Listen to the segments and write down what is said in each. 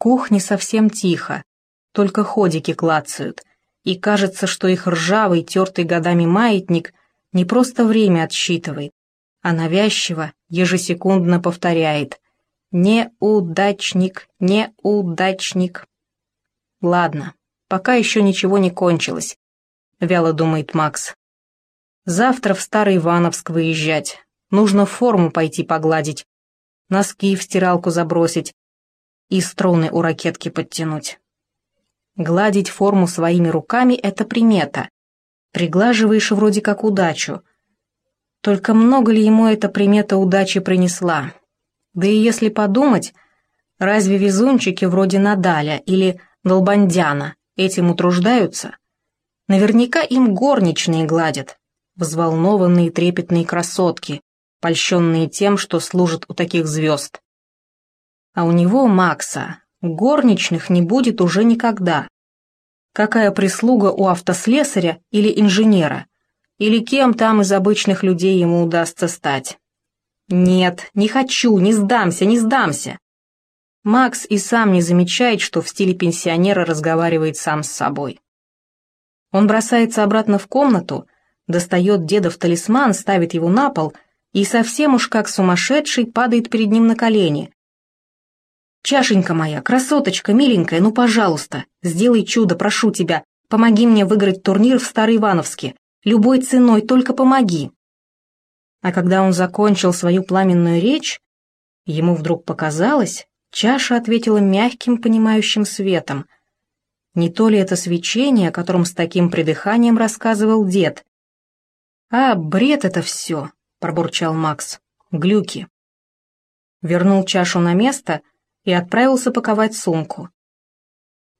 кухне совсем тихо, только ходики клацают, и кажется, что их ржавый, тертый годами маятник не просто время отсчитывает, а навязчиво, ежесекундно повторяет «Неудачник, неудачник». Ладно, пока еще ничего не кончилось, вяло думает Макс. Завтра в Старый Ивановск выезжать, нужно форму пойти погладить, носки в стиралку забросить и струны у ракетки подтянуть. Гладить форму своими руками — это примета. Приглаживаешь вроде как удачу. Только много ли ему эта примета удачи принесла? Да и если подумать, разве везунчики вроде Надаля или Долбандяна этим утруждаются? Наверняка им горничные гладят, взволнованные трепетные красотки, польщенные тем, что служат у таких звезд. А у него, Макса, горничных не будет уже никогда. Какая прислуга у автослесаря или инженера? Или кем там из обычных людей ему удастся стать? Нет, не хочу, не сдамся, не сдамся. Макс и сам не замечает, что в стиле пенсионера разговаривает сам с собой. Он бросается обратно в комнату, достает дедов талисман, ставит его на пол и совсем уж как сумасшедший падает перед ним на колени. «Чашенька моя, красоточка, миленькая, ну, пожалуйста, сделай чудо, прошу тебя, помоги мне выиграть турнир в Староивановске, любой ценой, только помоги». А когда он закончил свою пламенную речь, ему вдруг показалось, чаша ответила мягким понимающим светом. Не то ли это свечение, о котором с таким придыханием рассказывал дед? «А, бред это все!» — пробурчал Макс. «Глюки». Вернул чашу на место и отправился паковать сумку.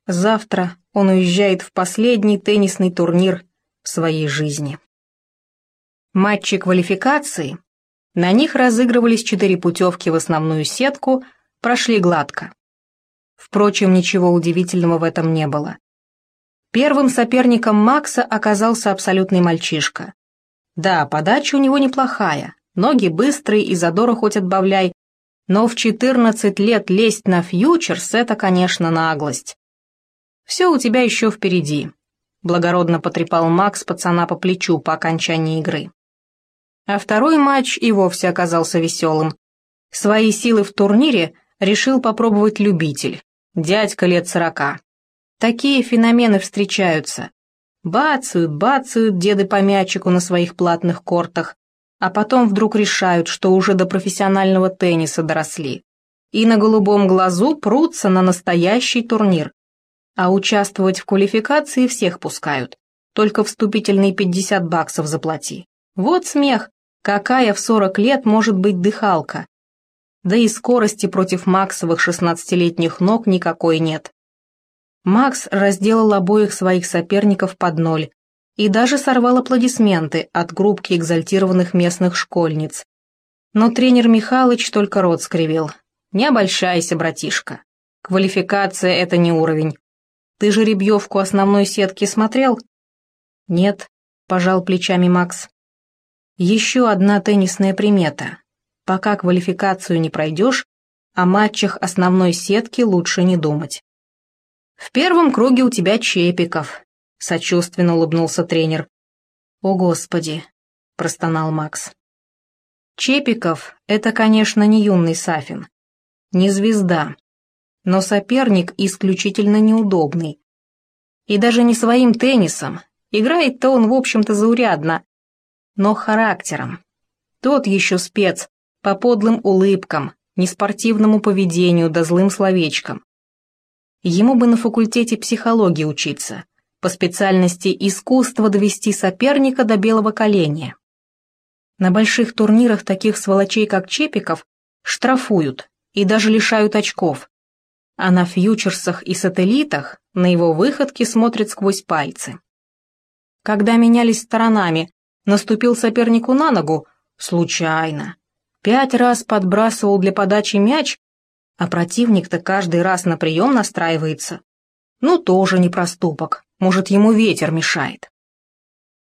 Завтра он уезжает в последний теннисный турнир в своей жизни. Матчи квалификации, на них разыгрывались четыре путевки в основную сетку, прошли гладко. Впрочем, ничего удивительного в этом не было. Первым соперником Макса оказался абсолютный мальчишка. Да, подача у него неплохая, ноги быстрые и задора хоть отбавляй, но в 14 лет лезть на фьючерс — это, конечно, наглость. Все у тебя еще впереди, — благородно потрепал Макс пацана по плечу по окончании игры. А второй матч и вовсе оказался веселым. Свои силы в турнире решил попробовать любитель, дядька лет сорока. Такие феномены встречаются. Бацают, бацают деды по мячику на своих платных кортах, а потом вдруг решают, что уже до профессионального тенниса доросли. И на голубом глазу прутся на настоящий турнир. А участвовать в квалификации всех пускают. Только вступительные 50 баксов заплати. Вот смех. Какая в 40 лет может быть дыхалка? Да и скорости против Максовых шестнадцатилетних ног никакой нет. Макс разделал обоих своих соперников под ноль и даже сорвал аплодисменты от группки экзальтированных местных школьниц. Но тренер Михалыч только рот скривил. «Не обольщайся, братишка. Квалификация — это не уровень. Ты же ребьевку основной сетки смотрел?» «Нет», — пожал плечами Макс. Еще одна теннисная примета. Пока квалификацию не пройдешь, о матчах основной сетки лучше не думать. «В первом круге у тебя Чепиков», — сочувственно улыбнулся тренер. «О, Господи!» — простонал Макс. Чепиков — это, конечно, не юный Сафин, не звезда, но соперник исключительно неудобный. И даже не своим теннисом, играет-то он, в общем-то, заурядно, но характером. Тот еще спец, по подлым улыбкам, неспортивному поведению да злым словечкам. Ему бы на факультете психологии учиться, по специальности искусство довести соперника до белого коленя. На больших турнирах таких сволочей, как Чепиков, штрафуют и даже лишают очков, а на фьючерсах и сателлитах на его выходки смотрят сквозь пальцы. Когда менялись сторонами Наступил сопернику на ногу? Случайно. Пять раз подбрасывал для подачи мяч, а противник-то каждый раз на прием настраивается. Ну, тоже не проступок, может, ему ветер мешает.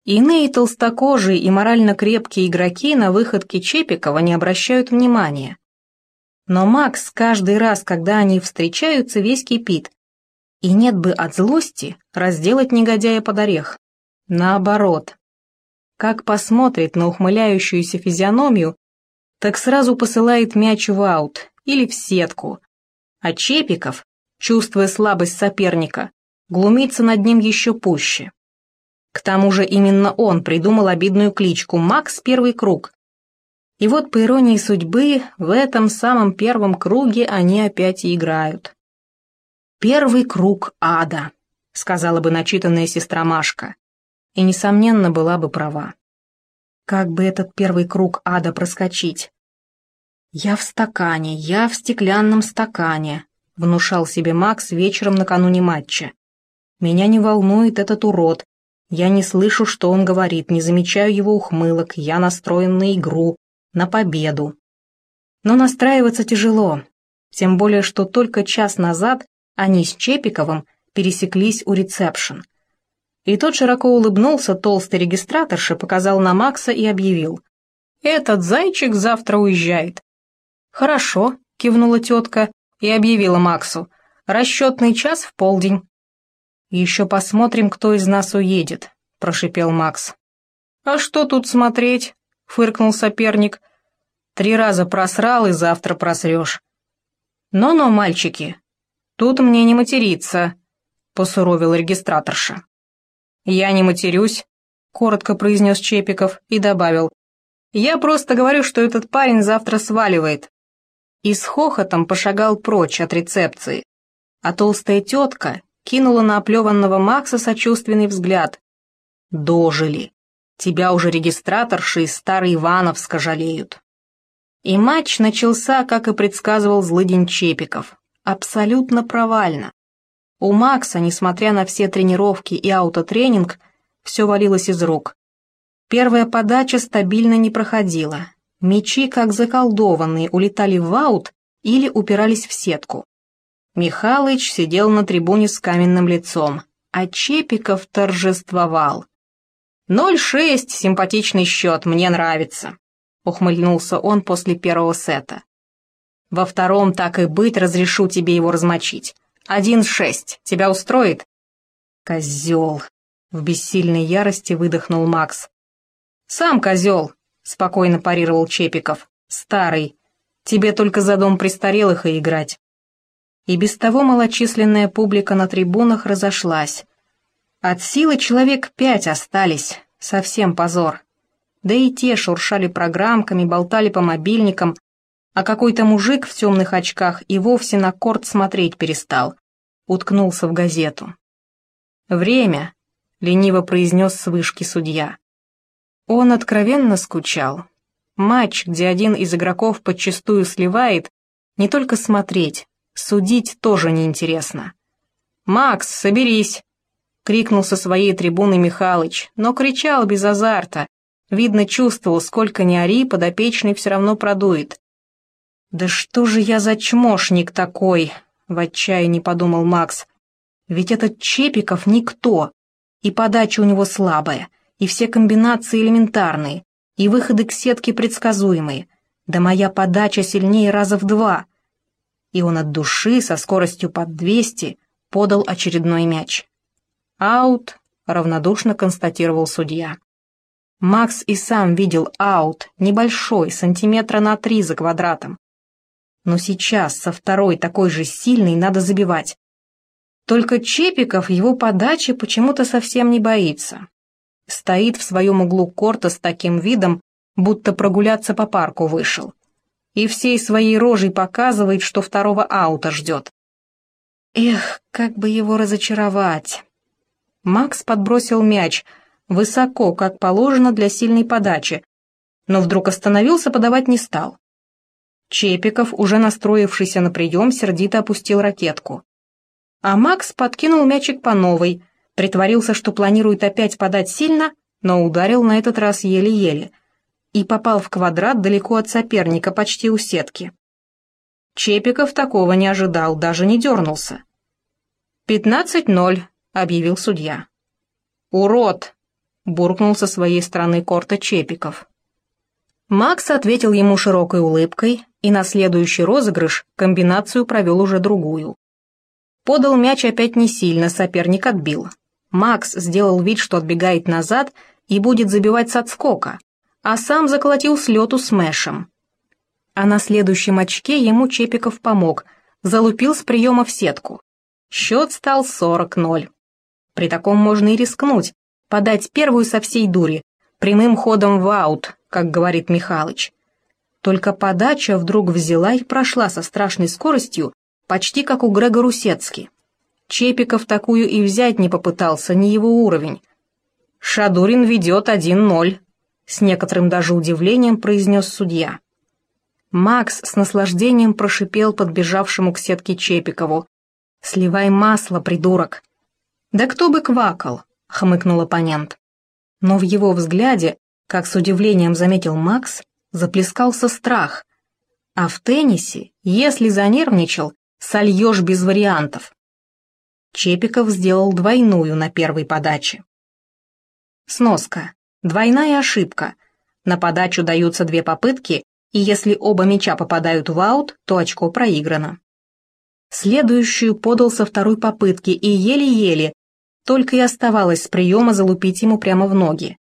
Иные толстокожие и морально крепкие игроки на выходке Чепикова не обращают внимания. Но Макс каждый раз, когда они встречаются, весь кипит. И нет бы от злости разделать негодяя под орех. Наоборот. Как посмотрит на ухмыляющуюся физиономию, так сразу посылает мяч в аут или в сетку. А Чепиков, чувствуя слабость соперника, глумится над ним еще пуще. К тому же именно он придумал обидную кличку «Макс Первый Круг», и вот, по иронии судьбы, в этом самом первом круге они опять и играют. «Первый круг ада», — сказала бы начитанная сестра Машка, и, несомненно, была бы права. Как бы этот первый круг ада проскочить? «Я в стакане, я в стеклянном стакане», — внушал себе Макс вечером накануне матча. «Меня не волнует этот урод. Я не слышу, что он говорит, не замечаю его ухмылок, я настроен на игру, на победу. Но настраиваться тяжело, тем более, что только час назад они с Чепиковым пересеклись у ресепшн. И тот широко улыбнулся толстой регистраторше, показал на Макса и объявил. «Этот зайчик завтра уезжает». «Хорошо», — кивнула тетка и объявила Максу. «Расчетный час в полдень». «Еще посмотрим, кто из нас уедет», — прошипел Макс. «А что тут смотреть?» — фыркнул соперник. Три раза просрал и завтра просрешь. Но-но, мальчики, тут мне не материться, посуровил регистраторша. Я не матерюсь, коротко произнес Чепиков и добавил. Я просто говорю, что этот парень завтра сваливает. И с хохотом пошагал прочь от рецепции. А толстая тетка кинула на оплеванного Макса сочувственный взгляд. Дожили. Тебя уже регистраторши из Старой Ивановска жалеют. И матч начался, как и предсказывал злыдень Чепиков. Абсолютно провально. У Макса, несмотря на все тренировки и аутотренинг, все валилось из рук. Первая подача стабильно не проходила. Мячи, как заколдованные, улетали в аут или упирались в сетку. Михалыч сидел на трибуне с каменным лицом, а Чепиков торжествовал. «Ноль шесть, симпатичный счет, мне нравится» ухмыльнулся он после первого сета. «Во втором, так и быть, разрешу тебе его размочить. Один шесть. Тебя устроит?» «Козел!» — в бессильной ярости выдохнул Макс. «Сам козел!» — спокойно парировал Чепиков. «Старый. Тебе только за дом престарелых и играть». И без того малочисленная публика на трибунах разошлась. От силы человек пять остались. Совсем позор да и те шуршали программками, болтали по мобильникам, а какой-то мужик в темных очках и вовсе на корт смотреть перестал, уткнулся в газету. «Время», — лениво произнес с вышки судья. Он откровенно скучал. Матч, где один из игроков подчастую сливает, не только смотреть, судить тоже неинтересно. «Макс, соберись!» — крикнул со своей трибуны Михалыч, но кричал без азарта, Видно, чувствовал, сколько ни ори, подопечный все равно продует. «Да что же я за чмошник такой?» — в отчаянии подумал Макс. «Ведь этот Чепиков никто, и подача у него слабая, и все комбинации элементарные, и выходы к сетке предсказуемые. Да моя подача сильнее раза в два». И он от души, со скоростью под 200, подал очередной мяч. «Аут», — равнодушно констатировал судья. Макс и сам видел аут, небольшой, сантиметра на три за квадратом. Но сейчас со второй такой же сильной надо забивать. Только Чепиков его подачи почему-то совсем не боится. Стоит в своем углу корта с таким видом, будто прогуляться по парку вышел. И всей своей рожей показывает, что второго аута ждет. Эх, как бы его разочаровать. Макс подбросил мяч — высоко, как положено для сильной подачи, но вдруг остановился, подавать не стал. Чепиков, уже настроившийся на прием, сердито опустил ракетку. А Макс подкинул мячик по новой, притворился, что планирует опять подать сильно, но ударил на этот раз еле-еле и попал в квадрат далеко от соперника, почти у сетки. Чепиков такого не ожидал, даже не дернулся. «Пятнадцать ноль», — объявил судья. «Урод!» буркнул со своей стороны корта Чепиков. Макс ответил ему широкой улыбкой, и на следующий розыгрыш комбинацию провел уже другую. Подал мяч опять не сильно, соперник отбил. Макс сделал вид, что отбегает назад и будет забивать с отскока, а сам заколотил с лету смешем. А на следующем очке ему Чепиков помог, залупил с приема в сетку. Счет стал 40-0. При таком можно и рискнуть, подать первую со всей дури, прямым ходом в аут, как говорит Михалыч. Только подача вдруг взяла и прошла со страшной скоростью, почти как у Грега Русецки. Чепиков такую и взять не попытался, не его уровень. «Шадурин ведет 1-0», — с некоторым даже удивлением произнес судья. Макс с наслаждением прошипел подбежавшему к сетке Чепикову. «Сливай масло, придурок!» «Да кто бы квакал!» — хмыкнул оппонент. Но в его взгляде, как с удивлением заметил Макс, заплескался страх. А в теннисе, если занервничал, сольешь без вариантов. Чепиков сделал двойную на первой подаче. Сноска. Двойная ошибка. На подачу даются две попытки, и если оба мяча попадают в аут, то очко проиграно. Следующую подал со второй попытки и еле-еле, только и оставалось с приема залупить ему прямо в ноги.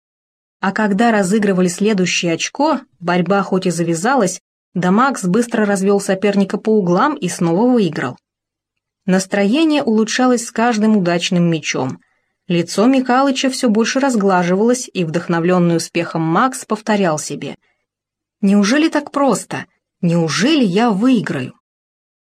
А когда разыгрывали следующее очко, борьба хоть и завязалась, да Макс быстро развел соперника по углам и снова выиграл. Настроение улучшалось с каждым удачным мячом. Лицо Михалыча все больше разглаживалось, и вдохновленный успехом Макс повторял себе. «Неужели так просто? Неужели я выиграю?»